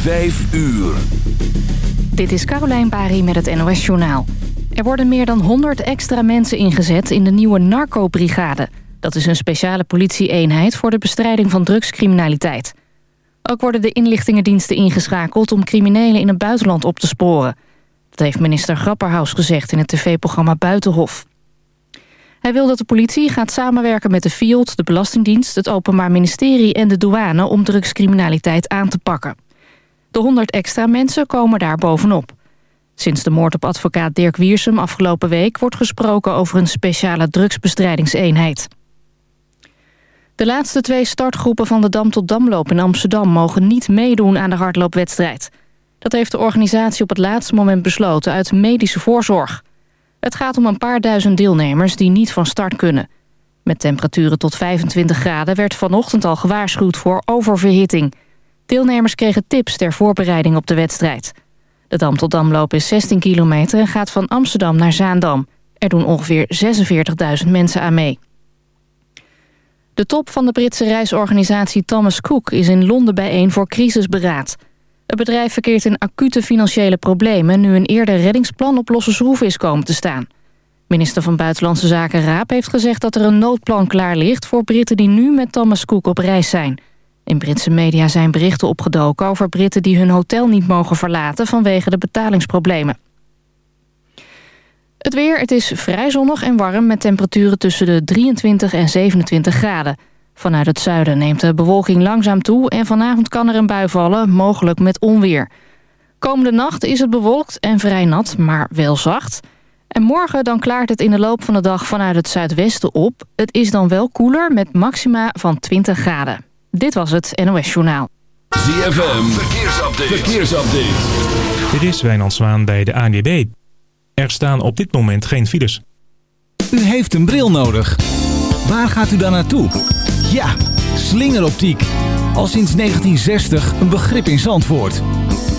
Vijf uur. Dit is Carolijn Bari met het NOS Journaal. Er worden meer dan 100 extra mensen ingezet in de nieuwe narco-brigade. Dat is een speciale politie-eenheid voor de bestrijding van drugscriminaliteit. Ook worden de inlichtingendiensten ingeschakeld om criminelen in het buitenland op te sporen. Dat heeft minister Grapperhaus gezegd in het tv-programma Buitenhof. Hij wil dat de politie gaat samenwerken met de FIOD, de Belastingdienst... het Openbaar Ministerie en de douane om drugscriminaliteit aan te pakken. De 100 extra mensen komen daar bovenop. Sinds de moord op advocaat Dirk Wiersum afgelopen week... wordt gesproken over een speciale drugsbestrijdingseenheid. De laatste twee startgroepen van de Dam tot Damloop in Amsterdam... mogen niet meedoen aan de hardloopwedstrijd. Dat heeft de organisatie op het laatste moment besloten uit medische voorzorg. Het gaat om een paar duizend deelnemers die niet van start kunnen. Met temperaturen tot 25 graden werd vanochtend al gewaarschuwd voor oververhitting. Deelnemers kregen tips ter voorbereiding op de wedstrijd. De Dam tot Damloop is 16 kilometer en gaat van Amsterdam naar Zaandam. Er doen ongeveer 46.000 mensen aan mee. De top van de Britse reisorganisatie Thomas Cook is in Londen bijeen voor crisisberaad. Het bedrijf verkeert in acute financiële problemen... nu een eerder reddingsplan op losse schroeven is komen te staan. Minister van Buitenlandse Zaken Raap heeft gezegd dat er een noodplan klaar ligt... voor Britten die nu met Thomas Cook op reis zijn. In Britse media zijn berichten opgedoken over Britten die hun hotel niet mogen verlaten... vanwege de betalingsproblemen. Het weer, het is vrij zonnig en warm met temperaturen tussen de 23 en 27 graden. Vanuit het zuiden neemt de bewolking langzaam toe... en vanavond kan er een bui vallen, mogelijk met onweer. Komende nacht is het bewolkt en vrij nat, maar wel zacht. En morgen dan klaart het in de loop van de dag vanuit het zuidwesten op. Het is dan wel koeler met maxima van 20 graden. Dit was het NOS Journaal. ZFM, verkeersupdate. verkeersupdate. Dit is Wijnand Zwaan bij de ANWB. Er staan op dit moment geen files. U heeft een bril nodig. Waar gaat u dan naartoe? Ja, slingeroptiek. Al sinds 1960 een begrip in Zandvoort.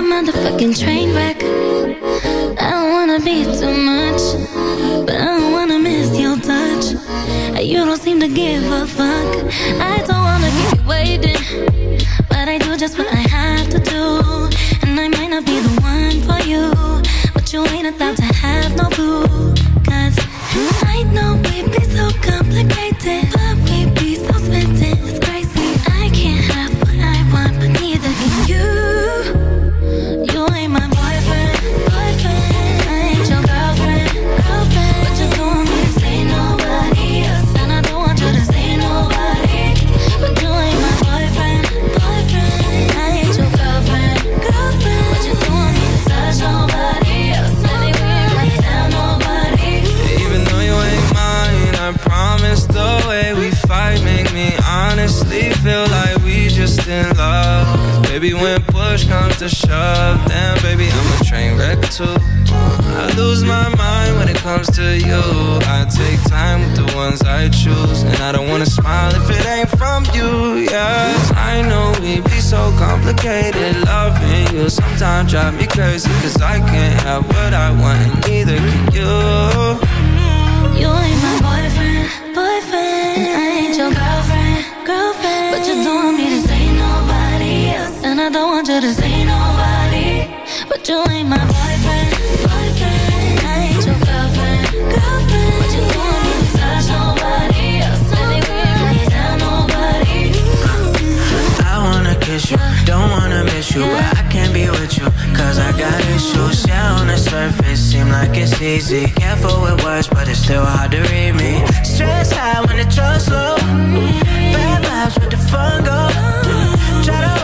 a motherfucking train wreck. I don't wanna be too much, but I don't wanna miss your touch. You don't seem to give a fuck. I don't wanna keep you waiting, but I do just what I have to do. And I might not be push comes to shove, damn baby, I'm a train wreck too. I lose my mind when it comes to you. I take time with the ones I choose, and I don't wanna smile if it ain't from you. yeah. I know we be so complicated. Loving you sometimes drive me crazy, cause I can't have what I want, and neither can you. You ain't my I don't want you to see nobody But you ain't my boyfriend, boyfriend. Girlfriend, girlfriend. You don't touch nobody else. Baby, we ain't tell nobody. I wanna kiss you, don't wanna miss you But I can't be with you, cause I got issues. Yeah, on the surface, seem like it's easy. Careful with words, but it's still hard to read me. Stress high when the trust low Bad vibes with the fun go. Try to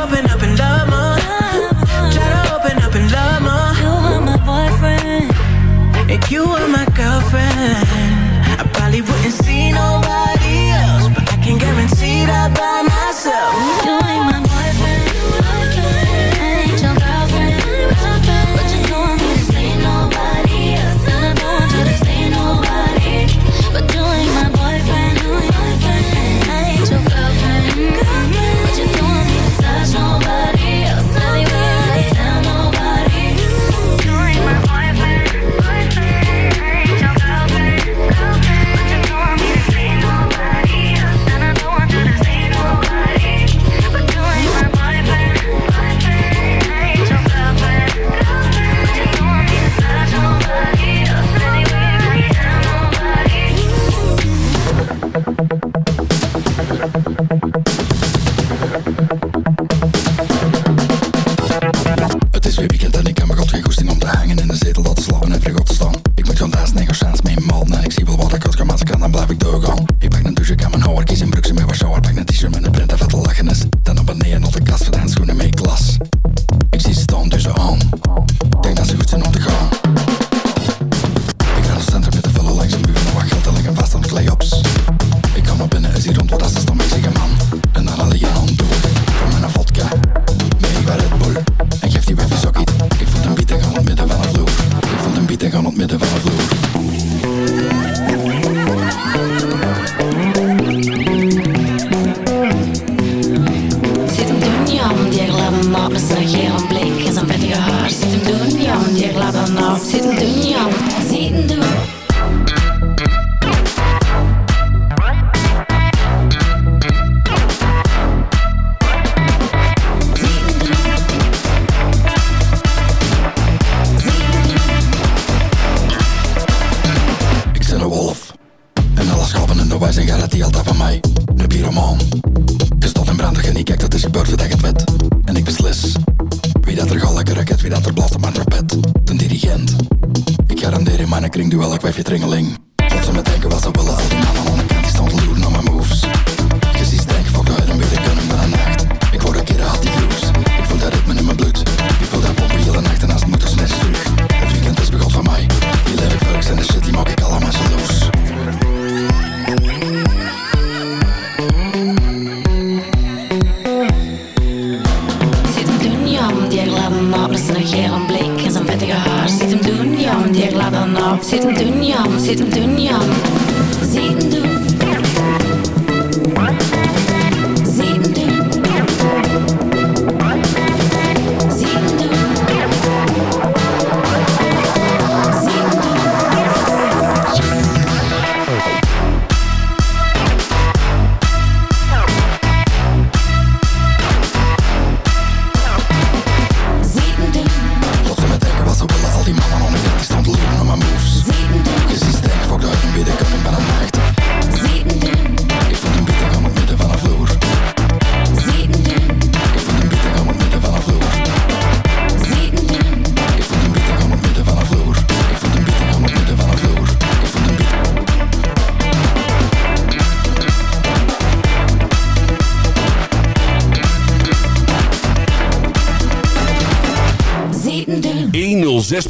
You were my girlfriend. I probably wouldn't see nobody else, but I can guarantee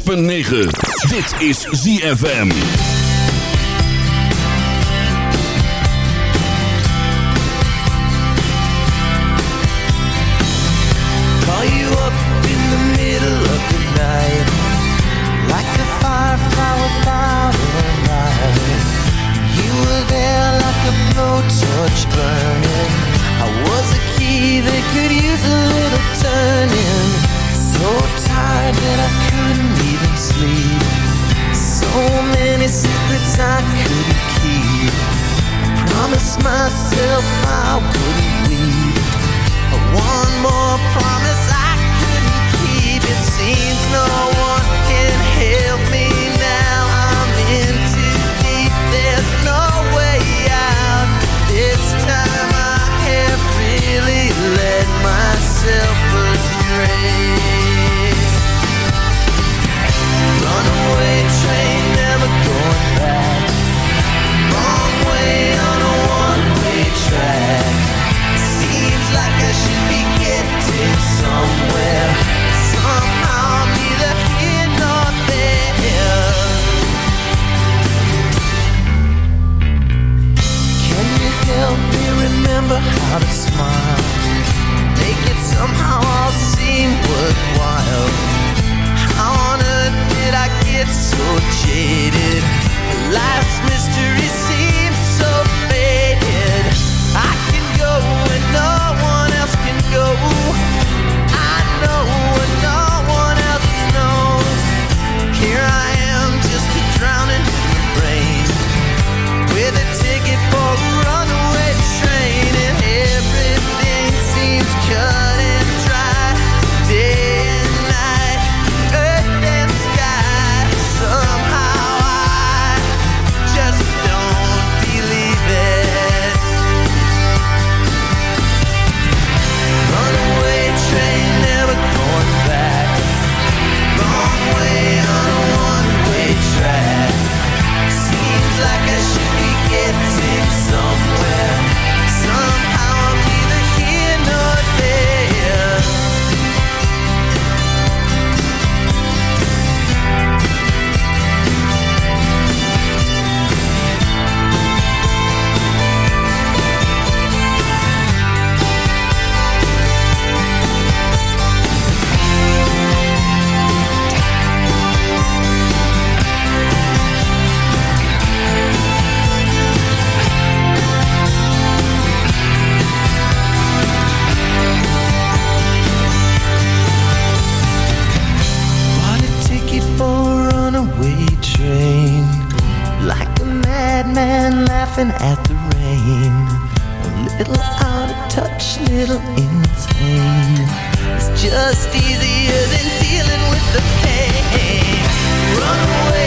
106.9. Dit is ZFM. little out of touch, little insane. It's just easier than dealing with the pain. Run away.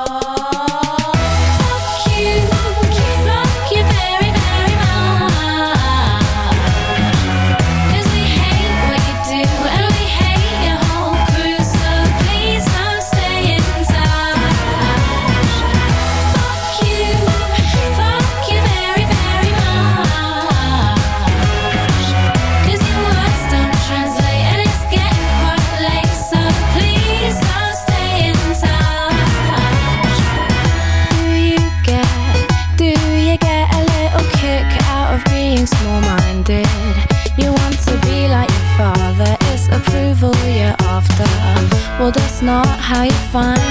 find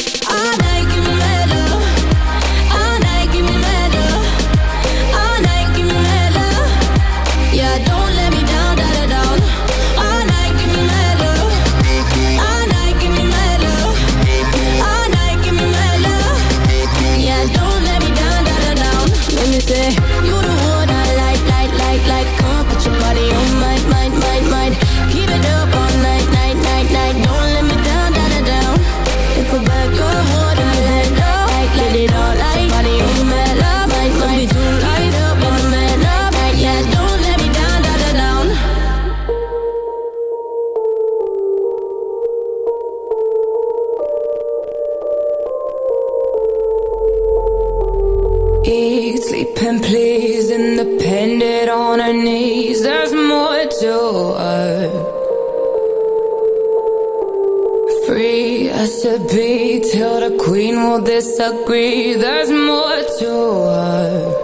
on her knees. There's more to her. Free as to be till the queen will disagree. There's more to her.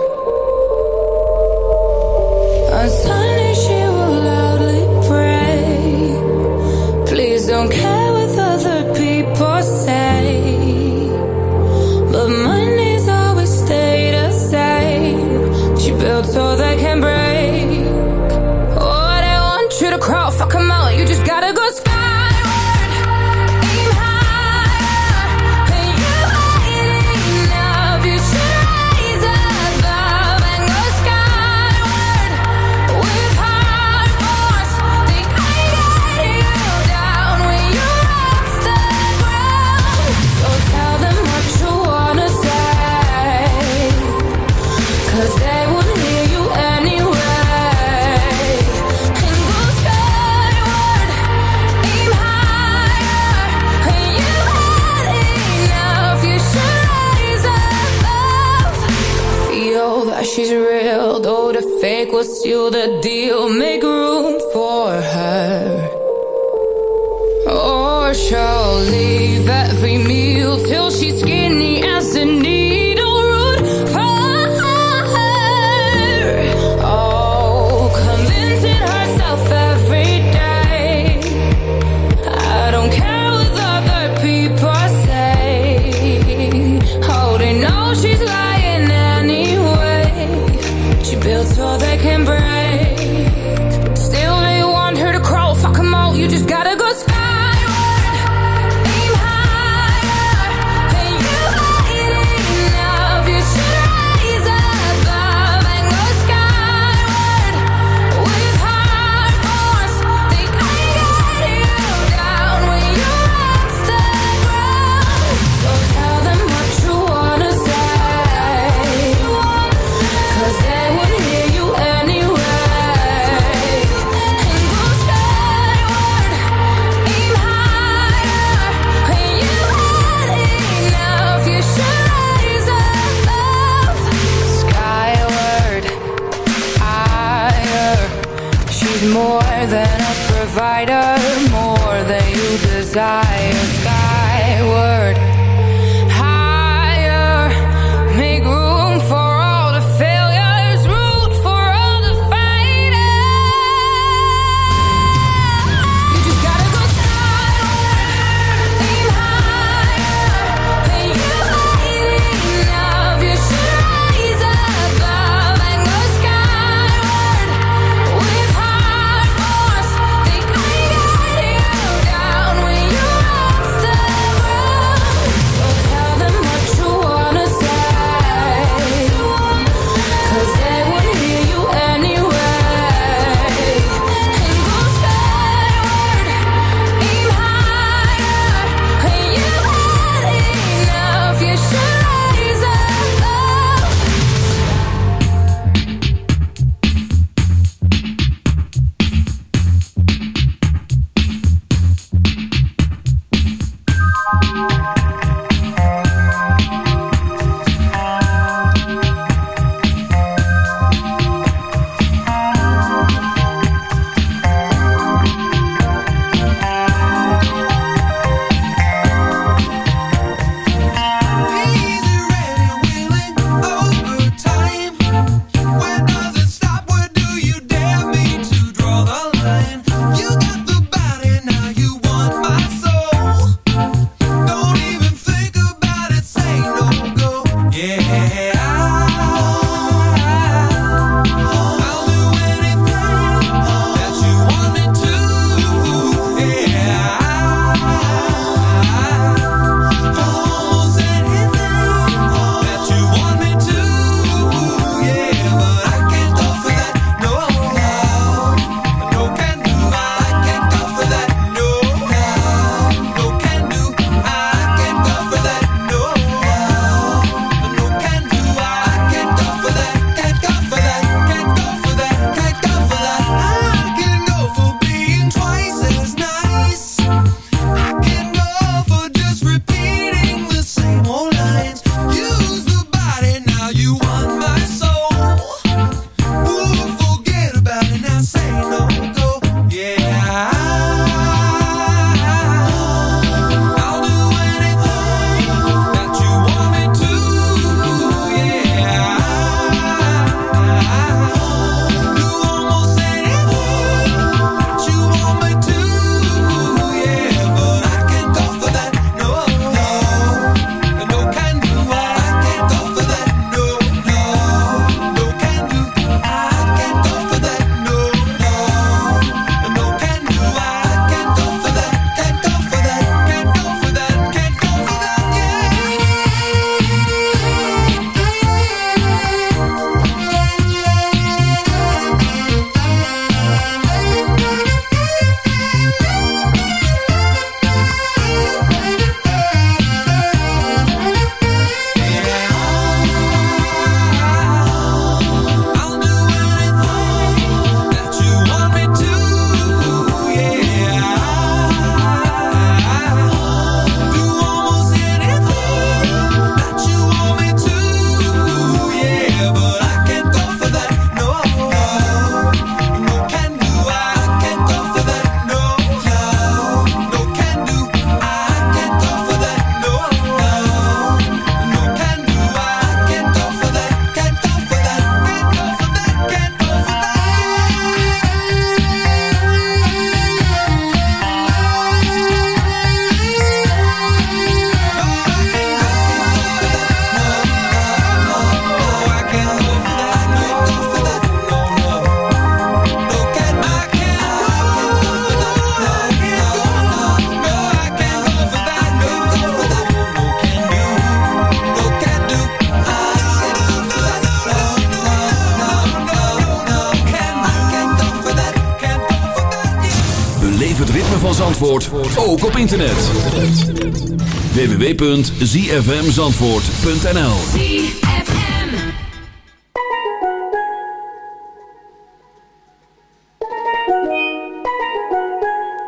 www.zfmzandvoort.nl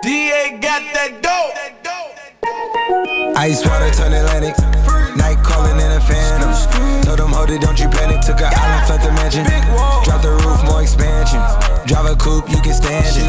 DA got that dope. Ice water turn Atlantic. Night calling in a phantom. Told them, hold it, don't you panic. Took an island, left the mansion. Drop the roof, more expansion. Drive a coupe, you can stand it.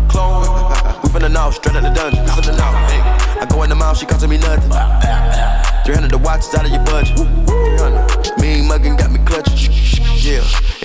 Clone, we finna know, straight out the dungeon. We finna know, hey. I go in the mouth, she costing me nothing. 300 the watch is out of your budget. 300. Mean muggin' got me clutching. Yeah,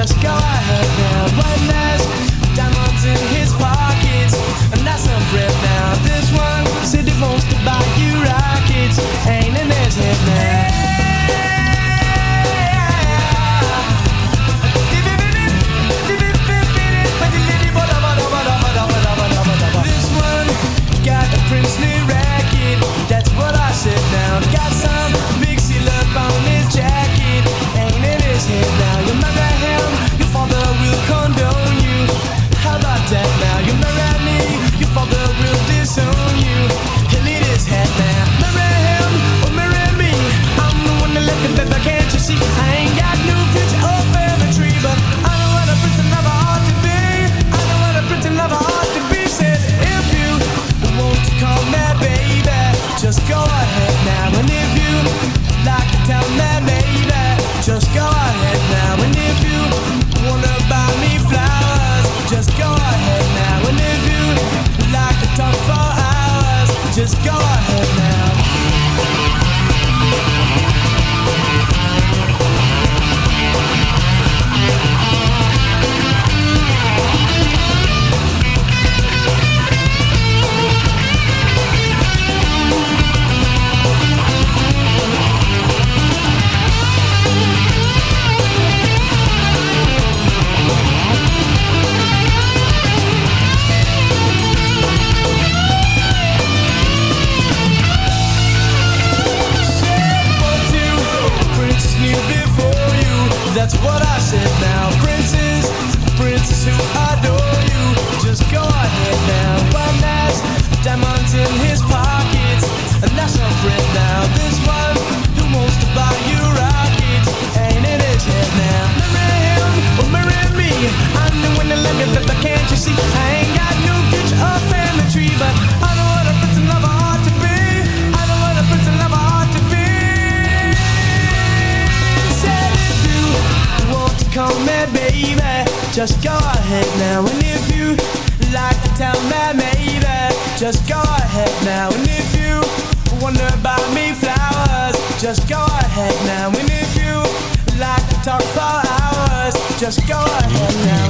Just go just go ahead now. And if you like to tell me, maybe, just go ahead now. And if you wonder about me, flowers, just go ahead now. And if you like to talk for hours, just go ahead now.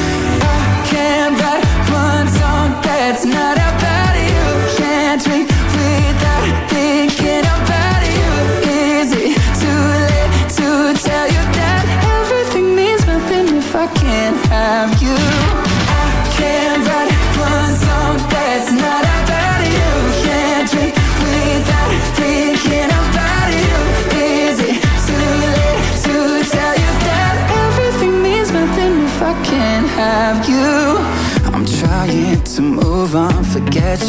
That's not about you.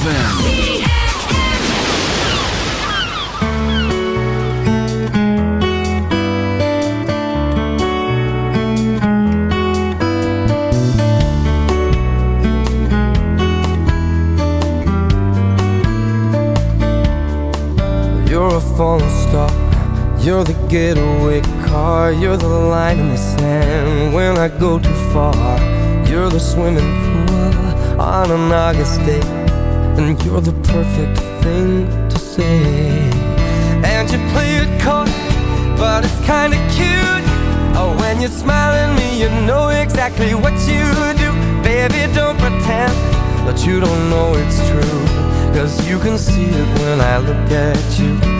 You're a fallen star, you're the getaway car, you're the light in the sand. When I go too far, you're the swimming pool on an August day and you're the perfect thing to say. And you play it coy, but it's kinda cute. Oh, when you smile at me, you know exactly what you do. Baby, don't pretend that you don't know it's true. Cause you can see it when I look at you.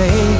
say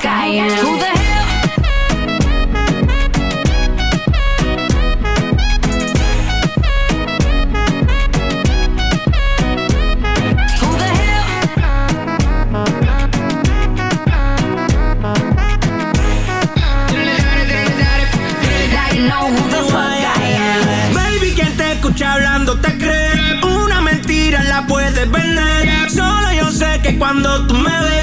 Fuck I am. Who the hell? Who the hell? Now you know who the fuck I am. Baby, quien te escucha hablando te cree. Una mentira la puedes vender. Solo yo sé que cuando tú me ves,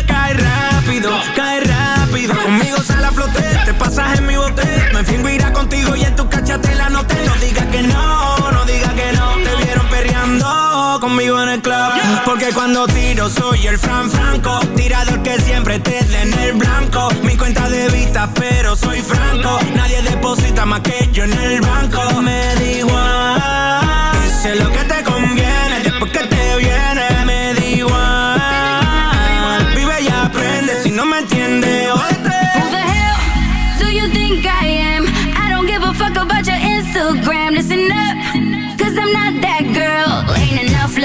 Porque cuando tiro soy el Fran Franco. Tirador que siempre te den el blanco. Mi cuenta de vista, pero soy franco. Nadie deposita más que yo en el banco. Me da igual. Sé lo que te conviene después que te viene. Me da igual. Vive y aprende si no me entiendes. o de tres. Who the hell do you think I am? I don't give a fuck about your Instagram. Listen up, cause I'm not that